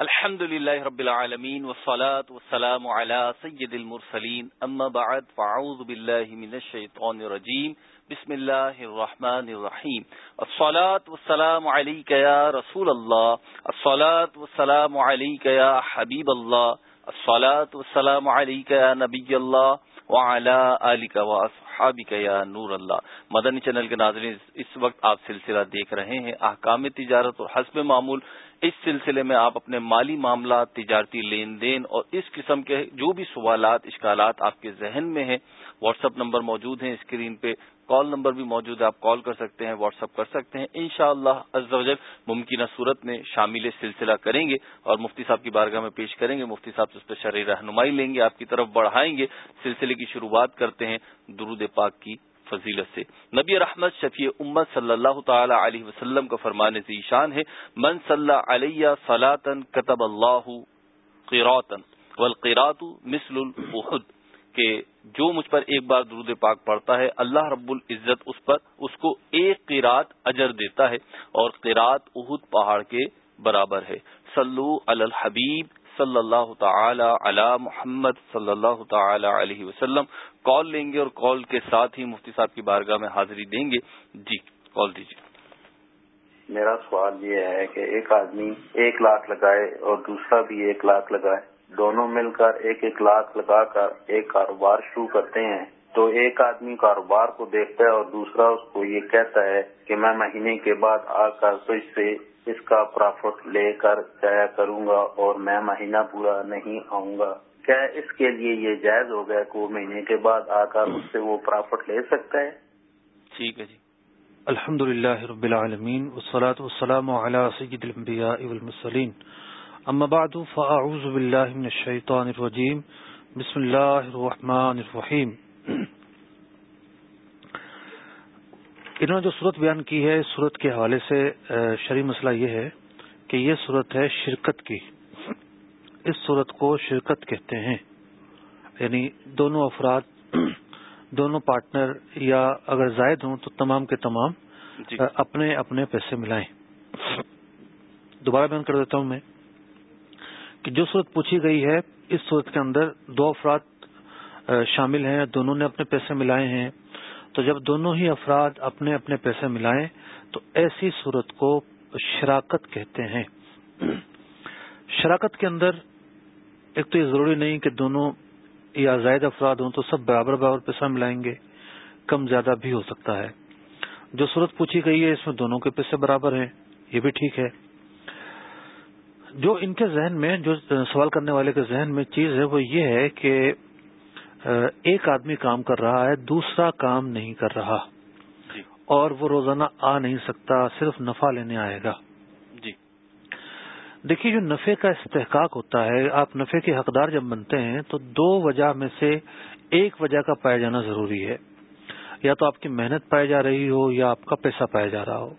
الحمد لله رب العالمين والصلاة والسلام على سيد المرسلين. أما بعد فعوذ بالله من الشيطان الرجيم. بسم الله الرحمن الرحيم. الصلاة والسلام عليك يا رسول الله. الصلاة والسلام عليك يا حبيب الله. الصلاة والسلام عليك يا نبي الله. وعلى آلك وأصحابك يا نور الله. مدنی چینل کے ناظرین، اس وقت آپ سلسلہ دیکھ رہے ہیں احکام تجارت اور حسب معمول. اس سلسلے میں آپ اپنے مالی معاملات، تجارتی لین دین اور اس قسم کے جو بھی سوالات، اشکالات آپ کے ذہن میں ہیں، واٹس اپ نمبر موجود ہیں اسکرین پہ، کال نمبر بھی موجود ہے، آپ کال کر سکتے ہیں، واٹس اپ کر سکتے ہیں۔ ان شاء اللہ ممکنہ صورت میں شامل سلسلہ کریں گے اور مفتی صاحب کی بارگاہ میں پیش کریں گے۔ مفتی صاحب سے اس پہ شرح رہنمائی لیں گے، آپ کی طرف بڑھائیں گے۔ سلسلے کی شروعات کرتے ہیں درود پاک کی۔ فضیلت سے۔ نبی رحمت شفیع امت صلی اللہ تعالی علیہ وسلم کا فرمانے سے ایشان ہے، من صلی علیہ سلاطن کتب اللہ قیراتن والقیرات مثل الحد کہ جو مجھ پر ایک بار درود پاک پڑتا ہے، اللہ رب العزت اس پر، اس کو ایک قیرات اجر دیتا ہے اور قیرات احد پہاڑ کے برابر ہے۔ سلو الحبیب صلی اللہ تعالی علی محمد صلی اللہ تعالی علیہ وسلم. کال لیں گے اور کال کے ساتھ ہی مفتی صاحب کی بارگاہ میں حاضری دیں گے. جی کال دیجیے. میرا سوال یہ ہے کہ ایک آدمی ایک لاکھ لگائے اور دوسرا بھی ایک لاکھ لگائے، دونوں مل کر ایک ایک لاکھ لگا کر ایک کاروبار شروع کرتے ہیں، تو ایک آدمی کاروبار کو دیکھتا ہے اور دوسرا اس کو یہ کہتا ہے کہ میں مہینے کے بعد آ کر تو اس سے اس کا پرافٹ لے کر جایا کروں گا اور میں مہینہ پورا نہیں آؤں گا۔ کیا اس کے لیے یہ جائز ہو گیا کہ وہ مہینے کے بعد آ کر اس سے وہ پرافٹ لے سکتا ہے؟ ٹھیک ہے جی۔ الحمد للہ رب العالمین، والصلاة والسلام على سید الانبیاء والمسلین اما بعد، فاعوذ باللہ من الشیطان الرجیم۔ بسم اللہ الرحمن الرحیم۔ انہوں نے جو صورت بیان کی ہے صورت کے حوالے سے شرعی مسئلہ یہ ہے کہ یہ صورت ہے شرکت کی۔ اس صورت کو شرکت کہتے ہیں۔ یعنی دونوں افراد دونوں پارٹنر یا اگر زائد ہوں تو تمام کے تمام جی۔ اپنے اپنے پیسے ملائیں۔ دوبارہ بیان کر دیتا ہوں میں کہ جو صورت پوچھی گئی ہے اس صورت کے اندر دو افراد شامل ہیں دونوں نے اپنے پیسے ملائے ہیں۔ تو جب دونوں ہی افراد اپنے اپنے پیسے ملائیں تو ایسی صورت کو شراکت کہتے ہیں۔ شراکت کے اندر ایک تو یہ ضروری نہیں کہ دونوں یا زائد افراد ہوں تو سب برابر برابر پیسہ ملائیں گے، کم زیادہ بھی ہو سکتا ہے۔ جو صورت پوچھی گئی ہے اس میں دونوں کے پیسے برابر ہیں، یہ بھی ٹھیک ہے۔ جو ان کے ذہن میں، جو سوال کرنے والے کے ذہن میں چیز ہے وہ یہ ہے کہ ایک آدمی کام کر رہا ہے دوسرا کام نہیں کر رہا۔ جی۔ اور وہ روزانہ آ نہیں سکتا صرف نفع لینے آئے گا۔ جی۔ دیکھیے جو نفے کا استحقاق ہوتا ہے آپ نفے کے حقدار جب بنتے ہیں تو دو وجہ میں سے ایک وجہ کا پایا جانا ضروری ہے۔ یا تو آپ کی محنت پائی جا رہی ہو یا آپ کا پیسہ پایا جا رہا ہو۔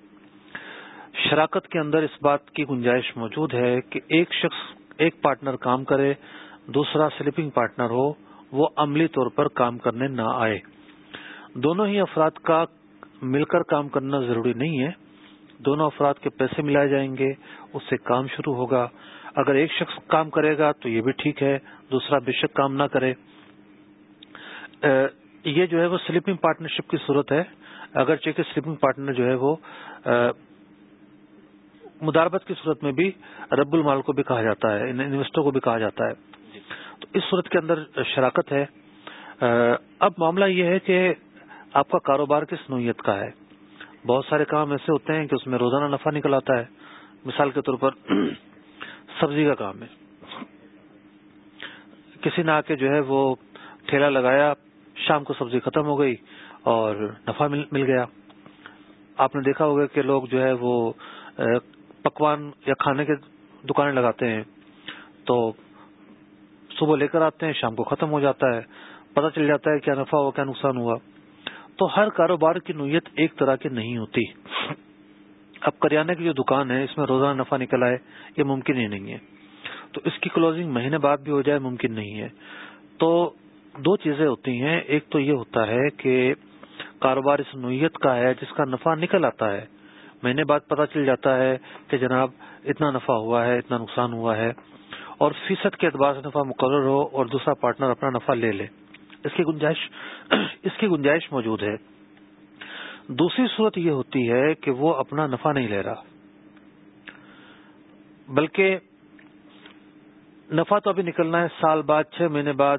شراکت کے اندر اس بات کی گنجائش موجود ہے کہ ایک شخص ایک پارٹنر کام کرے دوسرا سلیپنگ پارٹنر ہو وہ عملی طور پر کام کرنے نہ آئے۔ دونوں ہی افراد کا مل کر کام کرنا ضروری نہیں ہے۔ دونوں افراد کے پیسے ملائے جائیں گے، اس سے کام شروع ہوگا۔ اگر ایک شخص کام کرے گا تو یہ بھی ٹھیک ہے، دوسرا بے شک کام نہ کرے۔ یہ جو ہے وہ سلیپنگ پارٹنرشپ کی صورت ہے۔ اگرچہ کہ سلیپنگ پارٹنر جو ہے وہ مداربت کی صورت میں بھی رب المال کو بھی کہا جاتا ہے انویسٹر کو بھی کہا جاتا ہے۔ اس صورت کے اندر شراکت ہے۔ اب معاملہ یہ ہے کہ آپ کا کاروبار کس نوعیت کا ہے؟ بہت سارے کام ایسے ہوتے ہیں کہ اس میں روزانہ نفع نکل آتا ہے۔ مثال کے طور پر سبزی کا کام ہے۔ کسی نے آ کے جو ہے وہ ٹھیلا لگایا، شام کو سبزی ختم ہو گئی اور نفع مل گیا۔ آپ نے دیکھا ہوگا کہ لوگ جو ہے وہ پکوان یا کھانے کے دکانیں لگاتے ہیں۔ تو صبح لے کر آتے ہیں، شام کو ختم ہو جاتا ہے، پتہ چل جاتا ہے کیا نفع ہوا، کیا نقصان ہوا۔ تو ہر کاروبار کی نوعیت ایک طرح کی نہیں ہوتی۔ اب کریانے کی جو دکان ہے، اس میں روزانہ نفع نکل آئے، یہ ممکن ہی نہیں ہے۔ تو اس کی کلوزنگ مہینے بعد بھی ہو جائے، ممکن نہیں ہے۔ تو دو چیزیں ہوتی ہیں۔ ایک تو یہ ہوتا ہے کہ کاروبار اس نوعیت کا ہے جس کا نفع نکل آتا ہے۔ مہینے بعد پتہ چل جاتا ہے کہ جناب اتنا نفع ہوا ہے، اتنا نقصان ہوا ہے۔ اور فیصد کے اعتبار سے نفع مقرر ہو اور دوسرا پارٹنر اپنا نفع لے لے۔ اس کی گنجائش، اس کی گنجائش موجود ہے۔ دوسری صورت یہ ہوتی ہے کہ وہ اپنا نفع نہیں لے رہا۔ بلکہ نفع تو ابھی نکلنا ہے، سال بعد، چھ مہینے بعد،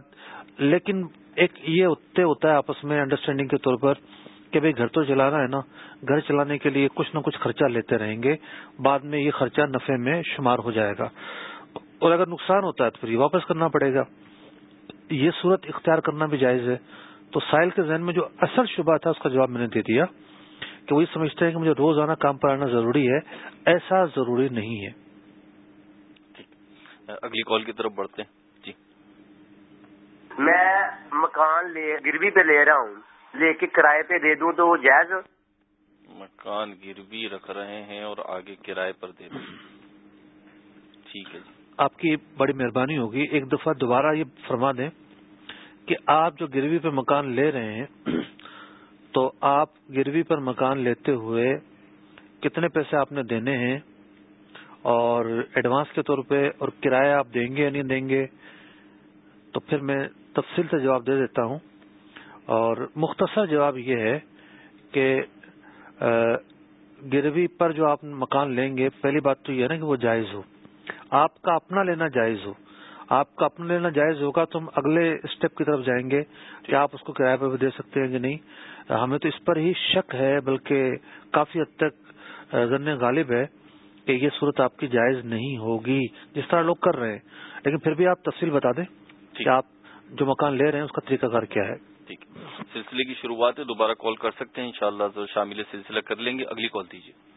لیکن ایک یہ ہوتا ہے آپس میں انڈرسٹینڈنگ کے طور پر کہ بھائی گھر تو چلانا ہے نا، گھر چلانے کے لیے کچھ نہ کچھ خرچہ لیتے رہیں گے، بعد میں یہ خرچہ نفے میں شمار ہو جائے گا۔ اور اگر نقصان ہوتا ہے تو پھر یہ واپس کرنا پڑے گا۔ یہ صورت اختیار کرنا بھی جائز ہے۔ تو سائل کے ذہن میں جو اصل شبہ تھا اس کا جواب میں نے دے دیا کہ وہی سمجھتے ہیں کہ مجھے روز آنا کام پر آنا ضروری ہے ایسا ضروری نہیں ہے۔ اگلی کال کی طرف بڑھتے ہیں۔ جی۔ میں مکان لے گروی پہ لے رہا ہوں۔ لے کے کرائے پہ دے دوں تو وہ جائز؟ مکان گروی رکھ رہے ہیں اور آگے کرائے پر دے دیں۔ ٹھیک ہے جی۔ آپ کی بڑی مہربانی ہوگی، ایک دفعہ دوبارہ یہ فرما دیں کہ آپ جو گروی پہ مکان لے رہے ہیں، تو آپ گروی پر مکان لیتے ہوئے کتنے پیسے آپ نے دینے ہیں؟ اور ایڈوانس کے طور پہ اور کرایہ آپ دیں گے یا نہیں دیں گے؟ تو پھر میں تفصیل سے جواب دے دیتا ہوں۔ اور مختصر جواب یہ ہے کہ گروی پر جو آپ مکان لیں گے، پہلی بات تو یہ ہے نا کہ وہ جائز ہو۔ آپ کا اپنا لینا جائز ہو۔ آپ کا اپنا لینا جائز ہوگا تو ہم اگلے اسٹیپ کی طرف جائیں گے کہ آپ اس کو کرایہ پہ بھی دے سکتے ہیں کہ نہیں۔ ہمیں تو اس پر ہی شک ہے بلکہ کافی حد تک ذن غالب ہے کہ یہ صورت آپ کی جائز نہیں ہوگی۔ جس طرح لوگ کر رہے ہیں۔ لیکن پھر بھی آپ تفصیل بتا دیں کہ آپ جو مکان لے رہے ہیں اس کا طریقہ کار کیا ہے۔ ٹھیک۔ سلسلے کی شروعات ہے دوبارہ کال کر سکتے ہیں انشاءاللہ شامل سلسلہ کر لیں گے۔ اگلی کال دیجیے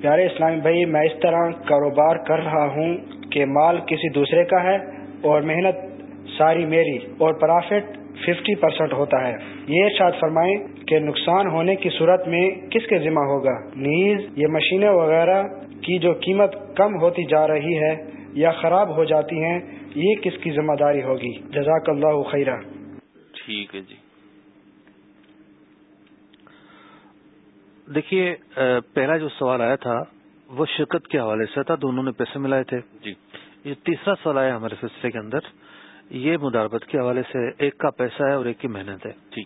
پیارے اسلامی بھائی، میں اس طرح کاروبار کر رہا ہوں کہ مال کسی دوسرے کا ہے اور محنت ساری میری اور پرافٹ ففٹی پرسینٹ ہوتا ہے۔ یہ ارشاد فرمائیں کہ نقصان ہونے کی صورت میں کس کے ذمہ ہوگا؟ نیز یہ مشینیں وغیرہ کی جو قیمت کم ہوتی جا رہی ہے یا خراب ہو جاتی ہیں، یہ کس کی ذمہ داری ہوگی؟ جزاک اللہ خیرہ۔ ٹھیک ہے جی۔ دیکھیے پہلا جو سوال آیا تھا وہ شرکت کے حوالے سے تھا دونوں نے پیسے ملائے تھے۔ جی۔ یہ تیسرا سوال آیا ہمارے سلسلے کے اندر یہ مداربت کے حوالے سے ایک کا پیسہ ہے اور ایک کی محنت ہے۔ جی۔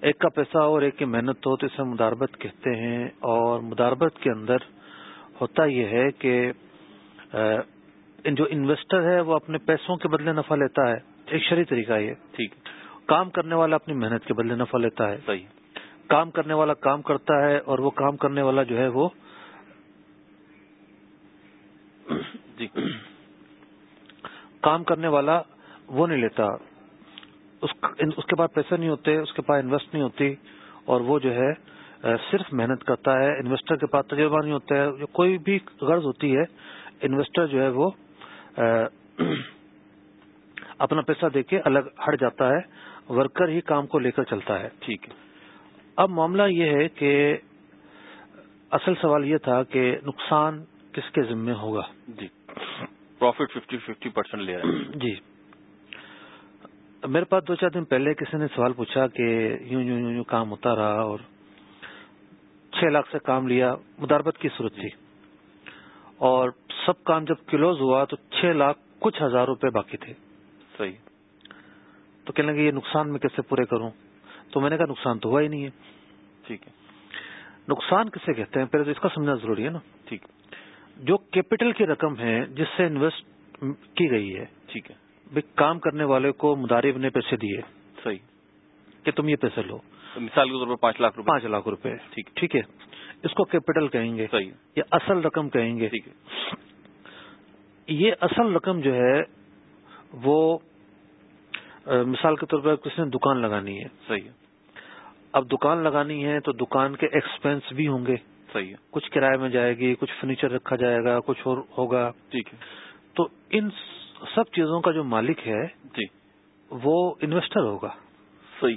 ایک کا پیسہ اور ایک کی محنت ہو تو اسے مداربت کہتے ہیں اور مداربت کے اندر ہوتا یہ ہے کہ جو انویسٹر ہے وہ اپنے پیسوں کے بدلے نفع لیتا ہے۔ ایک شرعی طریقہ یہ۔ ٹھیک۔ کام کرنے والا اپنی محنت کے بدلے نفع لیتا ہے۔ صحیح۔ کام کرنے والا کام کرتا ہے اور وہ کام کرنے والا جو ہے وہ جی کام کرنے والا وہ نہیں لیتا۔ اس کے پاس پیسے نہیں ہوتے، اس کے پاس انویسٹ نہیں ہوتی اور وہ جو ہے صرف محنت کرتا ہے۔ انویسٹر کے پاس تجربہ نہیں ہوتا ہے۔ جو کوئی بھی غرض ہوتی ہے انویسٹر جو ہے وہ اپنا پیسہ دے کے الگ ہٹ جاتا ہے۔ ورکر ہی کام کو لے کر چلتا ہے۔ ٹھیک ہے۔ اب معاملہ یہ ہے کہ اصل سوال یہ تھا کہ نقصان کس کے ذمے ہوگا؟ جی۔ پروفٹ ففٹی ففٹی پرسینٹ لے رہا ہے جی۔ میرے پاس دو چار دن پہلے کسی نے سوال پوچھا کہ یوں یوں یوں یوں کام ہوتا رہا اور چھ لاکھ سے کام لیا مداربت کی صورت تھی۔ اور سب کام جب کلوز ہوا تو چھ لاکھ کچھ ہزار روپے باقی تھے۔ صحیح۔ تو کہنے لگے یہ نقصان میں کیسے پورے کروں؟ تو میں نے کہا نقصان تو ہوا ہی نہیں ہے۔ ٹھیک ہے۔ نقصان کسے کہتے ہیں؟ پہلے تو اس کا سمجھنا ضروری ہے نا۔ ٹھیک۔ جو کیپٹل کی رقم ہے جس سے انویسٹ کی گئی ہے ٹھیک ہے۔ کام کرنے والے کو مدارب نے پیسے دیے۔ صحیح۔ کہ تم یہ پیسے لو۔ مثال کے طور پر پانچ لاکھ روپے۔ پانچ لاکھ روپے۔ ٹھیک۔ ٹھیک ہے۔ اس کو کیپٹل کہیں گے۔ صحیح۔ یا اصل رقم کہیں گے۔ ٹھیک ہے۔ یہ اصل رقم جو ہے وہ مثال کے طور پر کسی نے دکان لگانی ہے۔ صحیح ہے۔ اب دکان لگانی ہے تو دکان کے ایکسپینس بھی ہوں گے۔ صحیح ہے۔ کچھ کرایہ میں جائے گی کچھ فرنیچر رکھا جائے گا کچھ اور ہوگا۔ ٹھیک ہے۔ تو ان سب چیزوں کا جو مالک ہے جی۔ وہ انویسٹر ہوگا۔ صحیح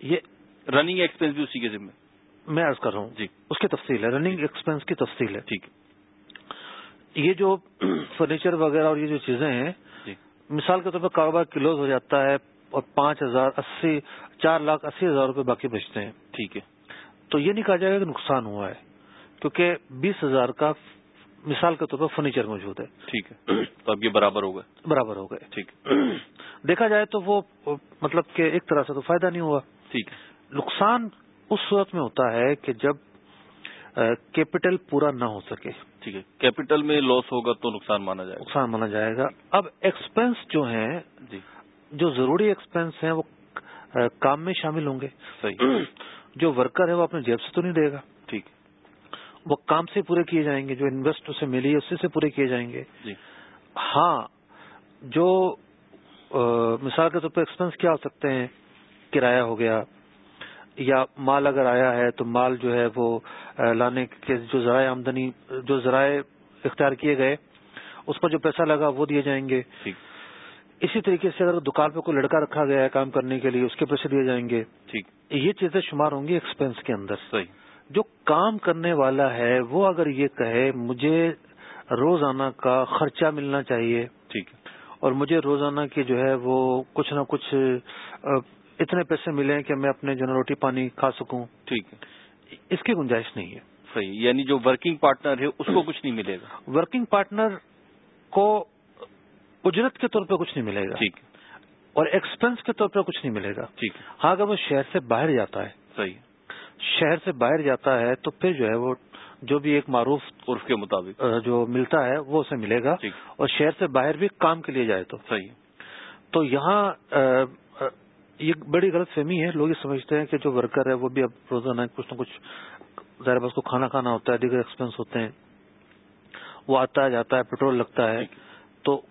یہ رننگ ایکسپینس بھی اسی کے ذمہ میں عرض کر رہا ہوں۔ جی۔ اس کی تفصیل ہے۔ رننگ ایکسپینس کی تفصیل ہے۔ ٹھیک یہ جو فرنیچر وغیرہ اور یہ جو چیزیں ہیں جی۔ مثال کے طور پر کاروبار کلوز ہو جاتا ہے اور پانچ ہزار اسی چار لاکھ اسی ہزار روپے باقی بچتے ہیں۔ ٹھیک ہے۔ تو یہ نہیں کہا جائے گا کہ نقصان ہوا ہے کیونکہ بیس ہزار کا مثال کے طور پر فرنیچر موجود ہے۔ ٹھیک ہے۔ تو اب یہ برابر ہو گئے۔ برابر ہو گئے۔ ٹھیک۔ دیکھا جائے تو وہ مطلب کہ ایک طرح سے تو فائدہ نہیں ہوا۔ ٹھیک نقصان اس صورت میں ہوتا ہے کہ جب کیپٹل پورا نہ ہو سکے۔ ٹھیک ہے۔ کیپٹل میں لاس ہوگا تو نقصان مانا جائے گا۔ نقصان مانا جائے گا۔ اب ایکسپینس جو ہیں جی۔ جو ضروری ایکسپینس ہیں وہ کام میں شامل ہوں گے۔ صحیح۔ جو ورکر ہے وہ اپنے جیب سے تو نہیں دے گا۔ ٹھیک۔ وہ کام سے پورے کیے جائیں گے جو انویسٹ سے ملی ہے اسی سے پورے کیے جائیں گے۔ جی۔ ہاں جو مثال کے طور پہ ایکسپینس کیا ہو سکتے ہیں؟ کرایہ ہو گیا یا مال اگر آیا ہے تو مال جو ہے وہ لانے کے جو ذرائع آمدنی جو ذرائع اختیار کیے گئے اس پر جو پیسہ لگا وہ دیے جائیں گے۔ ٹھیک۔ اسی طریقے سے اگر دکان پہ کوئی لڑکا رکھا گیا ہے کام کرنے کے لیے اس کے پیسے دیے جائیں گے۔ ٹھیک۔ یہ چیزیں شمار ہوں گی ایکسپینس کے اندر۔ صحیح۔ جو کام کرنے والا ہے وہ اگر یہ کہے مجھے روزانہ کا خرچہ ملنا چاہیے۔ ٹھیک۔ اور مجھے روزانہ کی جو ہے وہ کچھ نہ کچھ اتنے پیسے ملیں کہ میں اپنے جو روٹی پانی کھا سکوں۔ ٹھیک۔ ہے اس کی گنجائش نہیں ہے۔ صحیح۔ یعنی جو ورکنگ پارٹنر ہے اس کو کچھ نہیں ملے گا۔ ورکنگ پارٹنر کو اجرت کے طور پہ کچھ نہیں ملے گا۔ ٹھیک۔ اور ایکسپنس کے طور پہ کچھ نہیں ملے گا۔ ٹھیک۔ ہاں اگر وہ شہر سے باہر جاتا ہے۔ صحیح۔ شہر سے باہر جاتا ہے تو پھر جو ہے وہ جو بھی ایک معروف عرف کے مطابق۔ جو ملتا ہے وہ اسے ملے گا۔ اور شہر سے باہر بھی کام کے لیے جائے تو۔ صحیح۔ تو یہاں یہ بڑی غلط فہمی ہے۔ لوگ یہ سمجھتے ہیں کہ جو ورکر ہے وہ بھی اب روزانہ کچھ نہ کچھ ظاہر بس کو کھانا کھانا ہوتا ہے دیگر ایکسپینس ہوتے ہیں۔ وہ آتا ہے جاتا ہے پیٹرول لگتا ہے۔ تو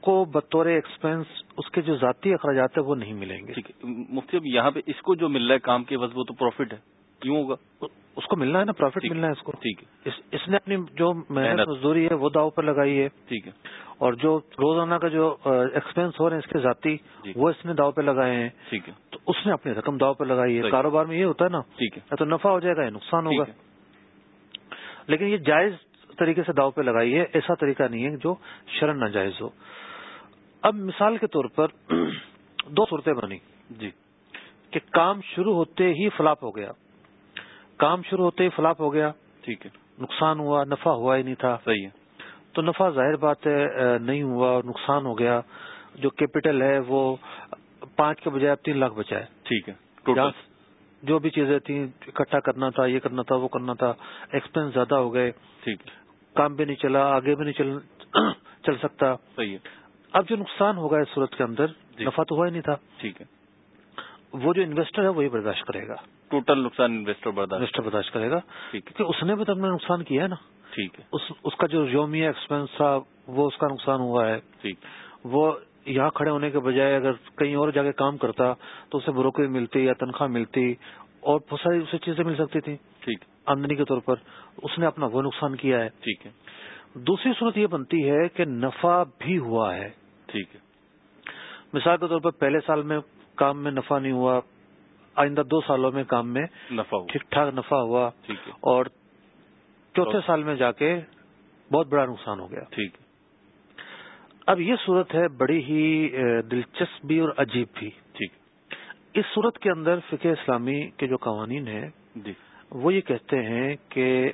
کو بطور ایکسپینس اس کے جو ذاتی اخراجات ہیں وہ نہیں ملیں گے۔ ٹھیک ہے۔ مفتی اب یہاں پہ اس کو جو مل رہا ہے کام کے بس وہ تو پروفٹ ہے۔ کیوں ہوگا؟ اس کو ملنا ہے نا پروفٹ ملنا ہے اس کو۔ ٹھیک ہے۔ اس نے اپنی جو محنت مزدوری ہے وہ داؤ پر لگائی ہے۔ ٹھیک ہے۔ اور جو روزانہ کا جو ایکسپینس ہو رہے ہیں اس کے ذاتی وہ اس نے داؤ پہ لگائے ہیں۔ ٹھیک ہے۔ تو اس نے اپنی رقم داؤ پہ لگائی ہے۔ کاروبار میں یہ ہوتا ہے نا ٹھیک ہے۔ تو نفع ہو جائے گا یا نقصان ہوگا۔ لیکن یہ جائز طریقے سے داؤ پہ لگائی ہے ایسا طریقہ نہیں ہے جو شرن ناجائز ہو۔ اب مثال کے طور پر دو صورتیں بنی جی۔ کہ کام شروع ہوتے ہی فلاپ ہو گیا۔ کام شروع ہوتے ہی فلاپ ہو گیا۔ ٹھیک ہے۔ نقصان ہوا نفع ہوا ہی نہیں تھا۔ صحیح ہے۔ تو نفع ظاہر بات ہے نہیں ہوا نقصان ہو گیا۔ جو کیپٹل ہے وہ پانچ کے بجائے اب تین لاکھ بچا ہے۔ ٹھیک ہے۔ جو بھی چیزیں تھیں اکٹھا کرنا تھا یہ کرنا تھا وہ کرنا تھا ایکسپینس زیادہ ہو گئے۔ ٹھیک کام بھی نہیں چلا آگے بھی نہیں چل چل سکتا۔ صحیح ہے۔ اب جو نقصان ہوگا اس صورت کے اندر جی۔ نفع تو ہوا ہی نہیں تھا۔ ٹھیک ہے۔ وہ جو انویسٹر ہے وہی برداشت کرے گا۔ ٹوٹل نقصان انویسٹر برداشت انویسٹر برداشت کرے گا۔ کیونکہ اس نے بھی تو اپنا نقصان کیا ہے نا۔ ٹھیک ہے۔ اس اس کا جو یومیہ ایکسپینس تھا وہ اس کا نقصان ہوا ہے۔ ٹھیک۔ وہ یہاں کھڑے ہونے کے بجائے اگر کہیں اور جا کے کام کرتا تو اسے بروکری ملتی یا تنخواہ ملتی اور بہت ساری اسے چیزیں مل سکتی تھیں۔ ٹھیک۔ آمدنی کے طور پر اس نے اپنا وہ نقصان کیا ہے۔ ٹھیک ہے۔ دوسری صورت یہ بنتی ہے کہ نفع بھی ہوا ہے۔ ٹھیک ہے۔ مثال کے طور پر پہلے سال میں کام میں نفع نہیں ہوا آئندہ دو سالوں میں کام میں نفع ٹھیک ٹھاک نفع ہوا۔ اور چوتھے سال میں جا کے بہت بڑا نقصان ہو گیا۔ ٹھیک اب یہ صورت ہے بڑی ہی دلچسپ بھی اور عجیب بھی۔ ٹھیک۔ اس صورت کے اندر فقہ اسلامی کے جو قوانین ہیں جی۔ وہ یہ کہتے ہیں کہ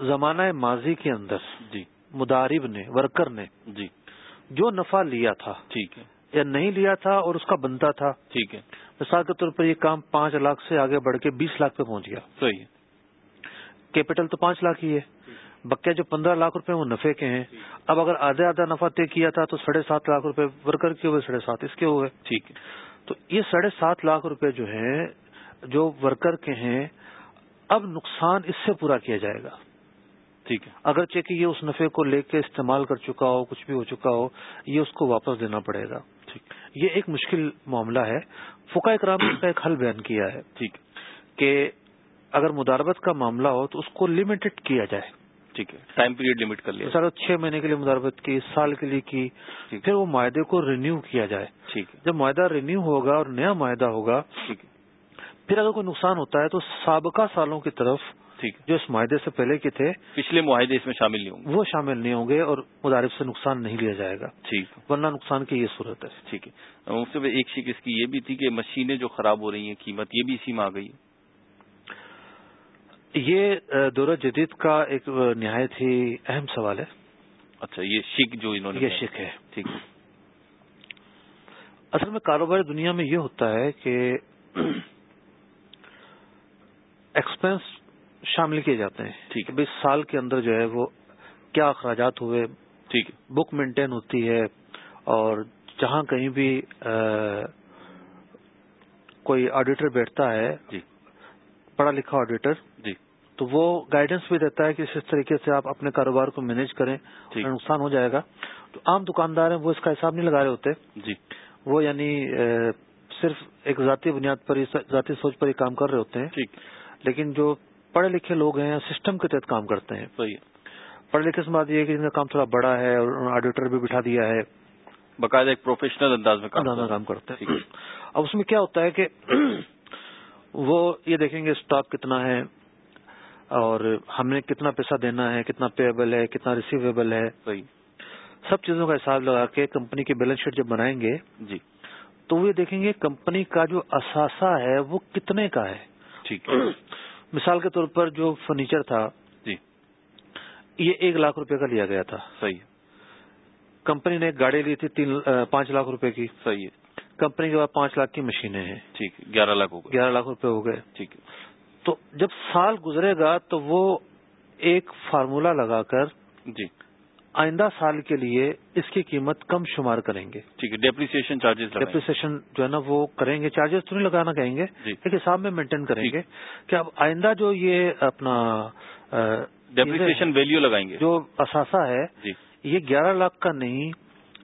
زمانہ ماضی کے اندر جی۔ مدارب نے ورکر نے جی۔ جو نفع لیا تھا ٹھیک ہے۔ یا نہیں لیا تھا اور اس کا بنتا تھا ٹھیک ہے۔ مثال کے طور پر یہ کام پانچ لاکھ سے آگے بڑھ کے بیس لاکھ پہ پہنچ گیا۔ صحیح ہے۔ کیپٹل تو پانچ لاکھ ہی ہے۔ بقیہ جو پندرہ لاکھ روپے وہ نفے کے ہیں۔ اب اگر آدھے آدھا نفع طے کیا تھا تو ساڑھے سات لاکھ روپے ورکر کے ہوئے ساڑھے سات اس کے ہوئے۔ ٹھیک ہے۔ تو یہ ساڑھے سات لاکھ روپے جو ہیں جو ورکر کے ہیں اب نقصان اس سے پورا کیا جائے گا۔ ٹھیک ہے۔ اگرچہ کہ یہ اس نفے کو لے کے استعمال کر چکا ہو کچھ بھی ہو چکا ہو یہ اس کو واپس دینا پڑے گا۔ ٹھیک۔ یہ ایک مشکل معاملہ ہے۔ فقہ اکرام نے اس کا ایک حل بیان کیا ہے۔ ٹھیک۔ کہ اگر مداربت کا معاملہ ہو تو اس کو لمیٹڈ کیا جائے۔ ٹھیک ہے۔ ٹائم پیریڈ لمٹ کر لیا۔ مثلا چھ مہینے کے لیے مداربت کی سال کے لیے کی پھر وہ معاہدے کو رینیو کیا جائے۔ ٹھیک ہے۔ جب معاہدہ رینیو ہوگا اور نیا معاہدہ ہوگا ٹھیک ہے۔ پھر اگر کوئی نقصان ہوتا ہے تو سابقہ سالوں کی طرف ٹھیک جو اس معاہدے سے پہلے کے تھے پچھلے معاہدے اس میں شامل نہیں ہوں گے۔ وہ شامل نہیں ہوں گے اور مدارب سے نقصان نہیں لیا جائے گا۔ ٹھیک۔ ورنہ نقصان کی یہ صورت ہے۔ ٹھیک ہے۔ مفتی ایک شک اس کی یہ بھی تھی کہ مشینیں جو خراب ہو رہی ہیں قیمت یہ بھی اسی میں آ گئی یہ دور جدید کا ایک نہایت ہی اہم سوال ہے۔ اچھا یہ شک جو انہوں نے یہ شک ہے۔ ٹھیک۔ اصل میں کاروباری دنیا میں یہ ہوتا ہے کہ ایکسپینس شامل کیے جاتے ہیں۔ ٹھیک ہے۔ سال کے اندر جو ہے وہ کیا اخراجات ہوئے ٹھیک ہے۔ بک مینٹین ہوتی ہے اور جہاں کہیں بھی کوئی آڈیٹر بیٹھتا ہے جی۔ پڑھا لکھا آڈیٹر جی۔ تو وہ گائیڈنس بھی دیتا ہے کہ اس طریقے سے آپ اپنے کاروبار کو مینج کریں نقصان ہو جائے گا۔ تو عام دکاندار ہیں وہ اس کا حساب نہیں لگا رہے ہوتے۔ جی۔ وہ یعنی صرف ایک ذاتی بنیاد پر ذاتی سوچ پر ہی کام کر رہے ہوتے ہیں۔ ٹھیک۔ لیکن جو پڑھے لکھے لوگ ہیں سسٹم کے تحت کام کرتے ہیں۔ صحیح پڑھے لکھے سے بات یہ ہے کہ جن کا کام تھوڑا بڑا ہے اور آڈیٹر بھی بٹھا دیا ہے۔ باقاعدہ ایک پروفیشنل انداز میں کام کرتے ہیں۔ اب اس میں کیا ہوتا ہے کہ وہ یہ دیکھیں گے اسٹاک کتنا ہے اور ہم نے کتنا پیسہ دینا ہے کتنا پیبل ہے کتنا ریسیویبل ہے۔ صحیح۔ سب چیزوں کا حساب لگا کے کمپنی کی بیلنس شیٹ جب بنائیں گے جی۔ تو وہ یہ دیکھیں گے کمپنی کا جو اثاثہ ہے وہ کتنے کا ہے۔ ٹھیک ہے۔ مثال کے طور پر جو فرنیچر تھا جی۔ یہ ایک لاکھ روپے کا لیا گیا تھا۔ صحیح۔ کمپنی نے ایک گاڑی لی تھی تین پانچ لاکھ روپے کی۔ صحیح ہے۔ کمپنی کے بعد پانچ لاکھ کی مشینیں ہیں۔ ٹھیک گیارہ لاکھ ہو گئے۔ گیارہ لاکھ روپے ہو گئے۔ ٹھیک ہے۔ تو جب سال گزرے گا تو وہ ایک فارمولا لگا کر جی۔ آئندہ سال کے لیے اس کی قیمت کم شمار کریں گے۔ ٹھیک ہے ڈیپریسیشن چارجز ڈیپریسیشن جو ہے نا وہ کریں گے چارجز تو نہیں لگانا کہیں گے جی۔ ایک حساب میں مینٹین کریں گے کہ اب آئندہ جو یہ اپنا ڈیپریسیشن ویلو لگائیں گے۔ جو اثاثہ ہے جی۔ یہ گیارہ لاکھ کا نہیں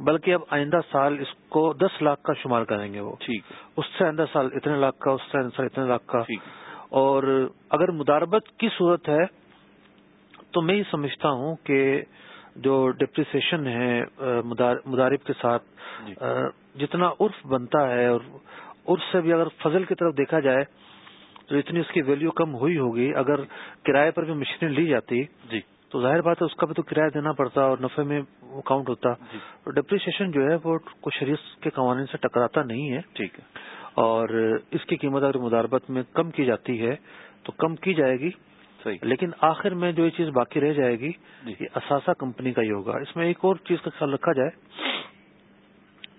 بلکہ اب آئندہ سال اس کو دس لاکھ کا شمار کریں گے وہ۔ ٹھیک۔ اس سے آئندہ سال اتنے لاکھ کا اس سے آئندہ سال اتنے لاکھ کا۔ اور اگر مداربت کی صورت ہے تو میں یہ سمجھتا ہوں کہ جو ڈپریسیشن ہے مدارب کے ساتھ جی۔ جتنا عرف بنتا ہے اور عرف سے بھی اگر فضل کی طرف دیکھا جائے تو اتنی اس کی ویلیو کم ہوئی ہوگی۔ اگر کرائے پر بھی مشینیں لی جاتی جی۔ تو ظاہر بات ہے اس کا بھی تو کرایہ دینا پڑتا اور نفے میں وہ کاؤنٹ ہوتا۔ جی۔ ڈپریسیشن جو ہے وہ کچھ شریف کے قوانین سے ٹکراتا نہیں ہے۔ ٹھیک ہے۔ اور اس کی قیمت اگر مداربت میں کم کی جاتی ہے تو کم کی جائے گی۔ صحیح. لیکن آخر میں جو یہ چیز باقی رہ جائے گی جی. یہ اثاثہ کمپنی کا ہی ہوگا۔ اس میں ایک اور چیز کا خیال رکھا جائے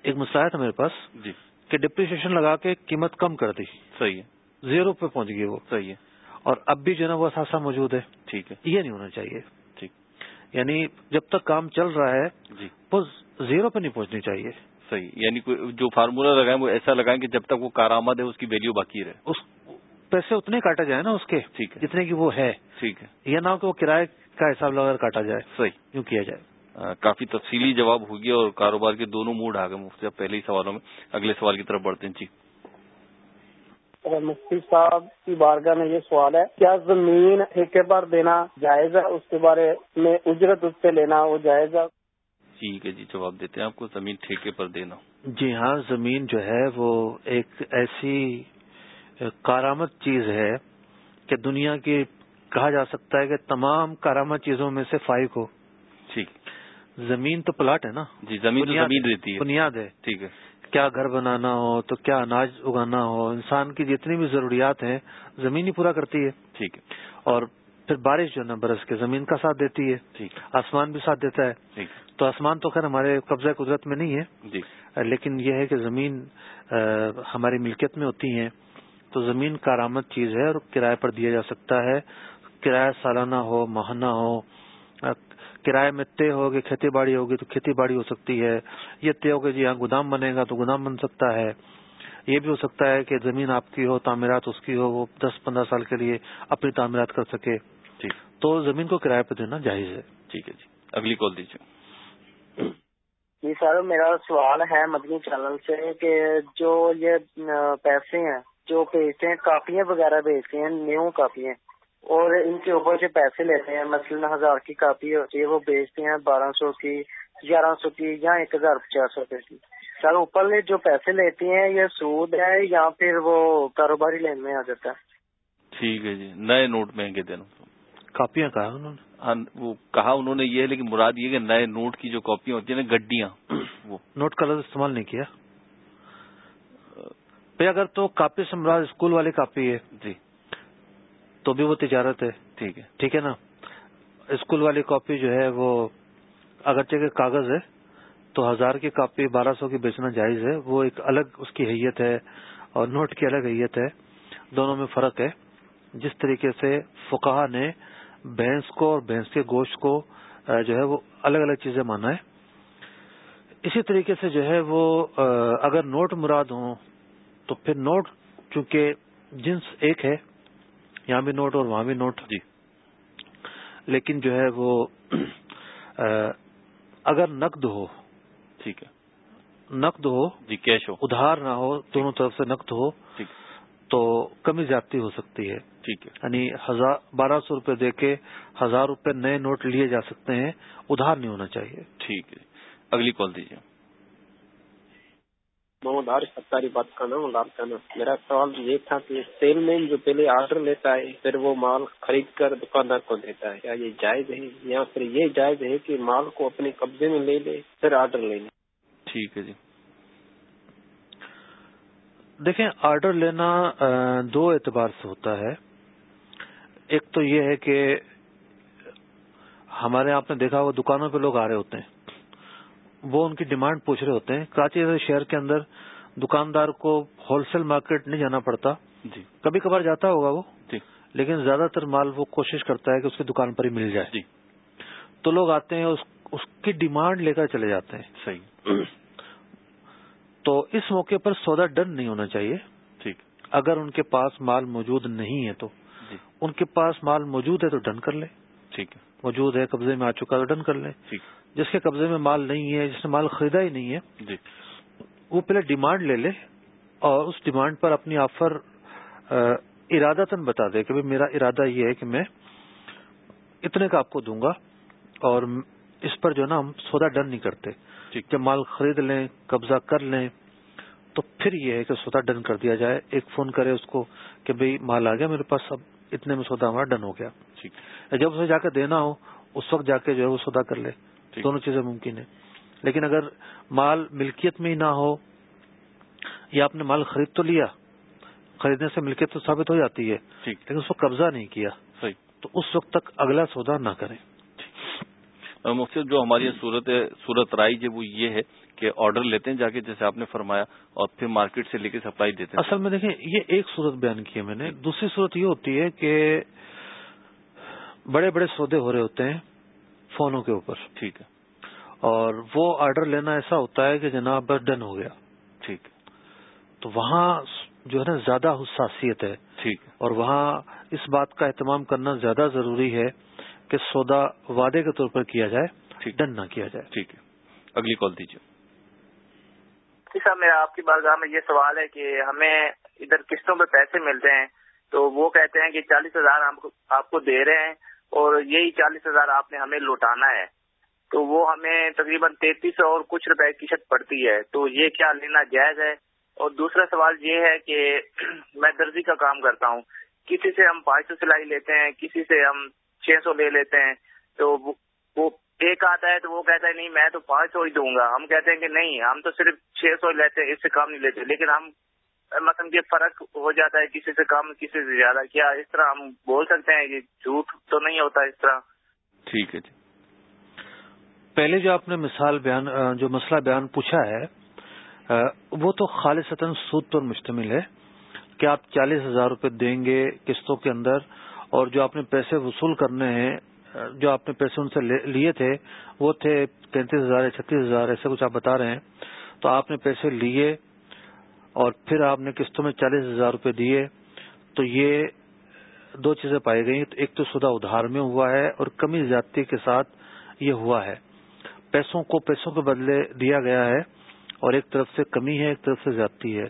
ایک مسئلہ تھا میرے پاس جی. کہ ڈپریسیشن لگا کے قیمت کم کر دی۔ صحیح ہے۔ زیرو پہ پہنچ گئی وہ۔ صحیح ہے۔ اور اب بھی جو ہے نا وہ اثاثہ موجود ہے۔ ٹھیک ہے۔ یہ نہیں ہونا چاہیے۔ ٹھیک۔ یعنی جب تک کام چل رہا ہے جی۔ وہ زیرو پہ نہیں پہنچنی چاہیے۔ صحیح۔ یعنی جو فارمولا لگائیں وہ ایسا لگائیں کہ جب تک وہ کارآمد ہے اس کی ویلیو باقی رہے۔ اس پیسے اتنے کاٹا جائے نا اس کے ٹھیک ہے۔ جتنے کی وہ ہے۔ ٹھیک ہے۔ یہ نہ ہو کہ وہ کرائے کا حساب لگا کر کاٹا جائے۔ صحیح۔ یوں کیا جائے۔ کافی تفصیلی جواب ہوگی اور کاروبار کے دونوں موڈ آ گئے مفتی پہلے ہی سوالوں میں اگلے سوال کی طرف بڑھتے ہیں۔ جی۔ مفتی صاحب کی بارگاہ میں یہ سوال ہے کیا زمین ٹھیکے پر دینا جائز ہے؟ اس کے بارے میں اجرت اس سے لینا وہ جائز ہے؟ ٹھیک ہے جی جواب دیتے ہیں آپ کو۔ زمین ٹھیکے پر دینا۔ جی ہاں زمین جو ہے وہ ایک ایسی کارآمد چیز ہے کہ دنیا کی کہا جا سکتا ہے کہ تمام کارآمد چیزوں میں سے فائق ہو۔ ٹھیک۔ زمین تو پلاٹ ہے نا۔ جی زمین تو زمین رہتی ہے۔ بنیاد ہے۔ ٹھیک ہے۔ کیا گھر بنانا ہو تو کیا اناج اگانا ہو انسان کی جتنی بھی ضروریات ہیں زمین ہی پورا کرتی ہے۔ ٹھیک ہے۔ اور پھر بارش جو ہے نا برس کے زمین کا ساتھ دیتی ہے۔ ٹھیک۔ آسمان بھی ساتھ دیتا ہے۔ تو آسمان تو خیر ہمارے قبضہ قدرت میں نہیں ہے۔ جی۔ لیکن یہ ہے کہ زمین ہماری ملکیت میں ہوتی ہیں۔ تو زمین کارآمد چیز ہے اور کرائے پر دیا جا سکتا ہے۔ کرایہ سالانہ ہو ماہانہ ہو کرائے میں طے ہو کہ کھیتی باڑی ہوگی تو کھیتی باڑی ہو سکتی ہے۔ یہ طے ہو کہ جی یہاں گودام بنے گا تو گودام بن سکتا ہے۔ یہ بھی ہو سکتا ہے کہ زمین آپ کی ہو تعمیرات اس کی ہو وہ دس پندرہ سال کے لیے اپنی تعمیرات کر سکے۔ تو زمین کو کرایہ پہ دینا جائز ہے۔ ٹھیک ہے جی۔ اگلی کال دیجیے۔ جی سر میرا سوال ہے مدنی چینل سے کہ جو یہ پیسے ہیں جو بھیجتے ہیں کاپیاں وغیرہ بھیجتے ہیں نیو کاپیاں۔ اور ان کے اوپر سے پیسے لیتے ہیں مثلاً ہزار کی کاپی ہوتی ہے وہ بیچتے ہیں بارہ سو کی گیارہ سو کی یا ایک ہزار پچاس روپے کی۔ سر اوپر جو پیسے لیتے ہیں یہ سود ہے یا پھر وہ کاروباری لین میں آ جاتا ہے؟ ٹھیک ہے جی نئے نوٹ مہنگے دینا کاپیاں کہا انہوں نے؟ وہ کہا انہوں نے یہ ہے لیکن مراد یہ کہ نئے نوٹ کی جو کاپیاں ہوتی ہیں نا گڈیاں وہ۔ نوٹ کا لفظ استعمال نہیں کیا۔ اگر تو کاپی سے مراد اسکول والی کاپی ہے۔ جی۔ تو بھی وہ تجارت ہے۔ ٹھیک ہے۔ ٹھیک ہے نا؟ اسکول والی کاپی جو ہے وہ اگرچہ کے کاغذ ہے تو ہزار کی کاپی بارہ سو کی بیچنا جائز ہے۔ وہ ایک الگ اس کی حیت ہے اور نوٹ کی الگ حیت ہے۔ دونوں میں فرق ہے۔ جس طریقے سے فقہ نے بھینس کو اور بھینس کے گوشت کو جو ہے وہ الگ الگ چیزیں مانا ہے۔ اسی طریقے سے جو ہے وہ اگر نوٹ مراد ہوں تو پھر نوٹ چونکہ جنس ایک ہے یہاں بھی نوٹ اور وہاں بھی نوٹ جی۔ لیکن جو ہے وہ اگر نقد ہو ٹھیک ہے نقد ہو جی کیش ہو۔ ادھار نہ ہو دونوں طرف سے نقد ہو ٹھیک۔ تو کمی زیادتی ہو سکتی ہے۔ ٹھیک ہے۔ یعنی ہزار بارہ سو روپے دے کے ہزار روپے نئے نوٹ لیے جا سکتے ہیں ادھار نہیں ہونا چاہیے۔ ٹھیک ہے۔ اگلی کال دیجیے۔ محمد عارف ستاری بات کا نام لال میرا سوال یہ تھا کہ سیل مین جو پہلے آرڈر لیتا ہے، پھر وہ مال خرید کر دکاندار کو دیتا ہے۔ کیا یہ جائز ہے؟ یا پھر یہ جائز ہے کہ مال کو اپنے قبضے میں لے لے، پھر آرڈر لے لے؟ ٹھیک ہے جی۔ دیکھیں، آرڈر لینا دو اعتبار سے ہوتا ہے۔ ایک تو یہ ہے کہ ہمارے آپ نے دیکھا وہ دکانوں پہ لوگ آ رہے ہوتے ہیں۔ وہ ان کی ڈیمانڈ پوچھ رہے ہوتے ہیں۔ کراچی شہر کے اندر دکاندار کو ہول سیل مارکیٹ نہیں جانا پڑتا۔ جی۔ کبھی کبھار جاتا ہوگا وہ۔ جی۔ لیکن زیادہ تر مال وہ کوشش کرتا ہے کہ اس کی دکان پر ہی مل جائے۔ جی۔ تو لوگ آتے ہیں اس کی ڈیمانڈ لے کر چلے جاتے ہیں۔ صحیح۔ تو اس موقع پر سودا ڈن نہیں ہونا چاہیے۔ ٹھیک۔ اگر ان کے پاس مال موجود نہیں ہے تو۔ جی۔ ان کے پاس مال موجود ہے تو ڈن کر لے۔ ٹھیک ہے۔ موجود ہے قبضے میں آ چکا ڈن کر لیں۔ ٹھیک جس کے قبضے میں مال نہیں ہے جس نے مال خریدا ہی نہیں ہے جی۔ وہ پہلے ڈیمانڈ لے لے اور اس ڈیمانڈ پر اپنی آفر ارادہ تن بتا دے کہ میرا ارادہ یہ ہے کہ میں اتنے کا آپ کو دوں گا اور اس پر جو نا ہم سودا ڈن نہیں کرتے۔ جب مال خرید لیں قبضہ کر لیں تو پھر یہ ہے کہ سودا ڈن کر دیا جائے۔ ایک فون کرے اس کو کہ بھئی مال آ گیا میرے پاس اب اتنے میں سودا ہمارا ڈن ہو گیا۔ جب اسے جا کے دینا ہو اس وقت جا کے جو ہے وہ سودا کر لے۔ دونوں چیزیں ممکن ہیں۔ لیکن اگر مال ملکیت میں ہی نہ ہو یا آپ نے مال خرید تو لیا خریدنے سے ملکیت تو ثابت ہو جاتی ہے لیکن اس کو قبضہ نہیں کیا تو اس وقت تک اگلا سودا نہ کریں۔ مقصد جو ہماری صورت صورت رائی جو وہ یہ ہے کہ آرڈر لیتے ہیں جا کے جیسے آپ نے فرمایا اور پھر مارکیٹ سے لے کے سپلائی دیتے ہیں۔ اصل میں دیکھیں یہ ایک صورت بیان کی ہے میں نے۔ دوسری صورت یہ ہوتی ہے کہ بڑے بڑے سودے ہو رہے ہوتے ہیں فونوں کے اوپر۔ ٹھیک ہے۔ اور وہ آرڈر لینا ایسا ہوتا ہے کہ جناب بس ڈن ہو گیا۔ ٹھیک تو وہاں جو ہے نا زیادہ حساسیت ہے۔ ٹھیک اور وہاں اس بات کا اہتمام کرنا زیادہ ضروری ہے کہ سودا وعدے کے طور پر کیا جائے ڈن نہ کیا جائے۔ ٹھیک ہے۔ اگلی کال دیجیے۔ جی صاحب، میرا آپ کی بارگاہ میں یہ سوال ہے کہ ہمیں ادھر قسطوں پہ پیسے ملتے ہیں؟ تو وہ کہتے ہیں کہ چالیس ہزار آپ کو دے رہے ہیں اور یہی چالیس ہزار آپ نے ہمیں لوٹانا ہے۔ تو وہ ہمیں تقریباً تینتیس اور کچھ روپے کی شک پڑتی ہے۔ تو یہ کیا لینا جائز ہے؟ اور دوسرا سوال یہ ہے کہ میں درزی کا کام کرتا ہوں۔ کسی سے ہم پانچ سو سلائی لیتے ہیں، کسی سے ہم چھ سو لے لیتے ہیں۔ تو وہ ایک آتا ہے تو وہ کہتا ہے، نہیں، میں تو پانچ سو ہی دوں گا۔ ہم کہتے ہیں کہ نہیں، ہم تو صرف چھ سو لیتے ہیں اس سے کام نہیں لیتے۔ لیکن ہم، مثلا یہ فرق ہو جاتا ہے، کسی سے کم، کسی سے زیادہ۔ کیا اس طرح ہم بول سکتے ہیں کہ جھوٹ تو نہیں ہوتا اس طرح؟ ٹھیک ہے جی۔ پہلے جو آپ نے مثال بیان، جو مسئلہ بیان پوچھا ہے، وہ تو خالص سود پر مشتمل ہے۔ کہ آپ چالیس ہزار روپے دیں گے قسطوں کے اندر؟ اور جو آپ نے پیسے وصول کرنے ہیں جو آپ نے پیسے ان سے لیے تھے، وہ تھے تینتیس ہزار، چھتیس ہزار ایسے کچھ آپ بتا رہے ہیں۔ تو آپ نے پیسے لیے اور پھر آپ نے قسطوں میں چالیس ہزار روپے دیے۔ تو یہ دو چیزیں پائی گئی ایک تو سودا ادھار میں ہوا ہے اور کمی زیادتی کے ساتھ یہ ہوا ہے۔ پیسوں کو پیسوں کے بدلے دیا گیا ہے اور ایک طرف سے کمی ہے، ایک طرف سے زیادتی ہے۔